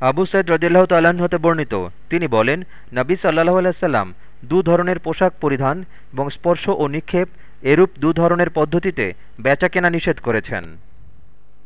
আবু সাইদ রদিল্লাহ তাল্লাহ্ন হতে বর্ণিত। তিনি বলেন, নবী সাল্লাহ আলাইসাল্লাম দু ধরনের পোশাক পরিধান এবং স্পর্শ ও নিক্ষেপ এরূপ দু ধরনের পদ্ধতিতে বেচা কেনা নিষেধ করেছেন।